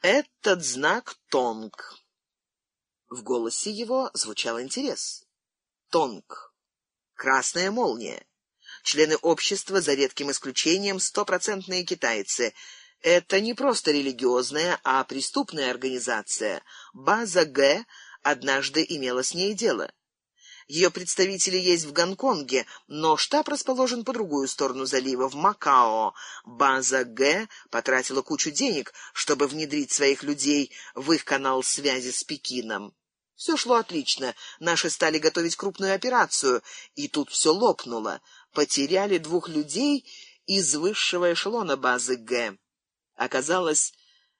Этот знак Тонг. В голосе его звучал интерес. Тонг. Красная молния. Члены общества, за редким исключением, стопроцентные китайцы. Это не просто религиозная, а преступная организация. База Г однажды имела с ней дело. Ее представители есть в Гонконге, но штаб расположен по другую сторону залива, в Макао. База Г потратила кучу денег, чтобы внедрить своих людей в их канал связи с Пекином. Все шло отлично. Наши стали готовить крупную операцию, и тут все лопнуло. Потеряли двух людей из высшего эшелона базы Г. Оказалось,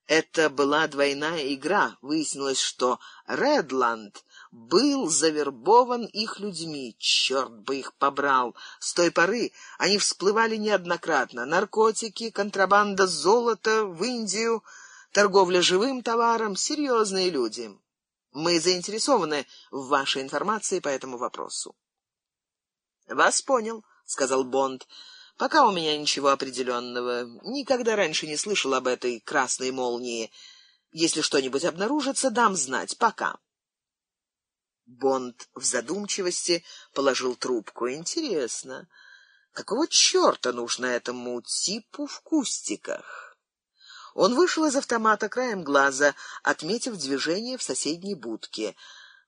это была двойная игра. Выяснилось, что Редланд был завербован их людьми. Черт бы их побрал! С той поры они всплывали неоднократно. Наркотики, контрабанда золота в Индию, торговля живым товаром — серьезные люди. Мы заинтересованы в вашей информации по этому вопросу. «Вас понял», — сказал Бонд. «Пока у меня ничего определенного. Никогда раньше не слышал об этой красной молнии. Если что-нибудь обнаружится, дам знать. Пока». Бонд в задумчивости положил трубку. Интересно, какого черта нужно этому типу в кустиках? Он вышел из автомата краем глаза, отметив движение в соседней будке.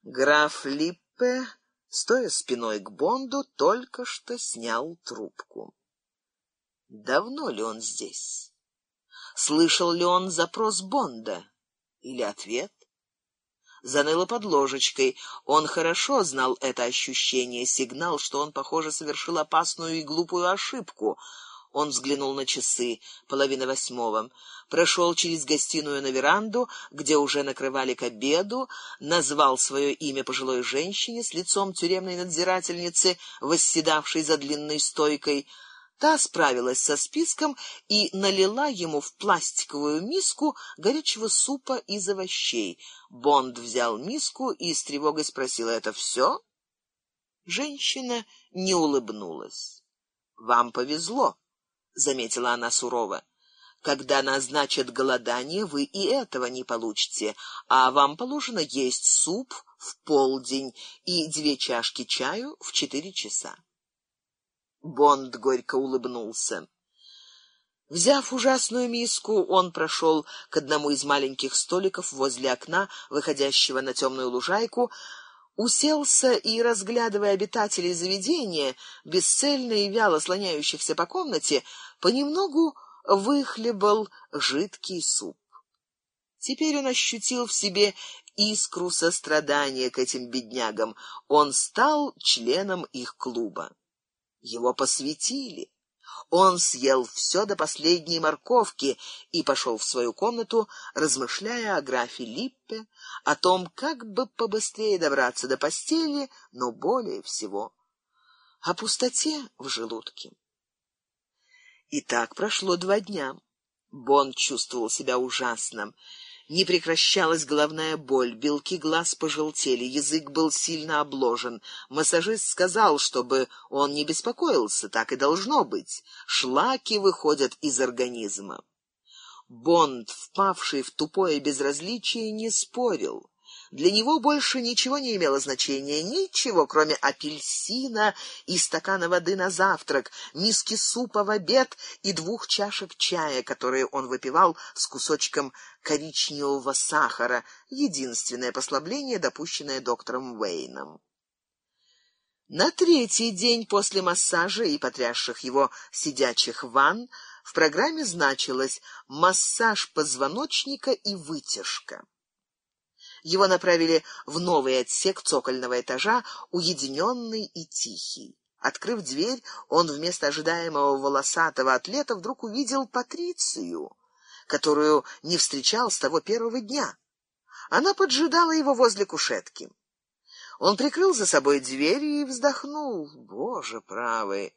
Граф Липпе, стоя спиной к Бонду, только что снял трубку. Давно ли он здесь? Слышал ли он запрос Бонда? Или ответ? Заныло под ложечкой. Он хорошо знал это ощущение, сигнал, что он, похоже, совершил опасную и глупую ошибку. Он взглянул на часы, половина восьмого, прошел через гостиную на веранду, где уже накрывали к обеду, назвал свое имя пожилой женщине с лицом тюремной надзирательницы, восседавшей за длинной стойкой, Та справилась со списком и налила ему в пластиковую миску горячего супа из овощей. Бонд взял миску и с тревогой спросил: "Это все? Женщина не улыбнулась. "Вам повезло", заметила она сурово. Когда назначат голодание, вы и этого не получите, а вам положено есть суп в полдень и две чашки чаю в четыре часа. Бонд горько улыбнулся. Взяв ужасную миску, он прошел к одному из маленьких столиков возле окна, выходящего на темную лужайку, уселся и, разглядывая обитателей заведения, бесцельно и вяло слоняющихся по комнате, понемногу выхлебал жидкий суп. Теперь он ощутил в себе искру сострадания к этим беднягам. Он стал членом их клуба. Его посвятили. Он съел все до последней морковки и пошел в свою комнату, размышляя о графе Липпе, о том, как бы побыстрее добраться до постели, но более всего о пустоте в желудке. И так прошло два дня. Бон чувствовал себя ужасным. Не прекращалась головная боль, белки глаз пожелтели, язык был сильно обложен. Массажист сказал, чтобы он не беспокоился, так и должно быть. Шлаки выходят из организма. Бонд, впавший в тупое безразличие, не спорил. Для него больше ничего не имело значения, ничего, кроме апельсина и стакана воды на завтрак, миски супа в обед и двух чашек чая, которые он выпивал с кусочком коричневого сахара, единственное послабление, допущенное доктором Уэйном. На третий день после массажа и потрясших его сидячих ванн в программе значилось массаж позвоночника и вытяжка. Его направили в новый отсек цокольного этажа, уединенный и тихий. Открыв дверь, он вместо ожидаемого волосатого атлета вдруг увидел Патрицию, которую не встречал с того первого дня. Она поджидала его возле кушетки. Он прикрыл за собой дверь и вздохнул. Боже правый,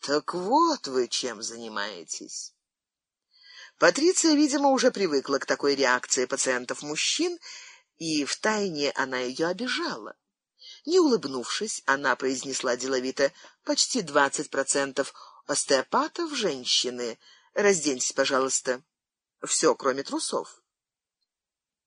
так вот вы чем занимаетесь. Патриция, видимо, уже привыкла к такой реакции пациентов-мужчин и втайне она ее обижала. Не улыбнувшись, она произнесла деловито: "Почти двадцать процентов остеопатов женщины. Разденьтесь, пожалуйста. Все, кроме трусов".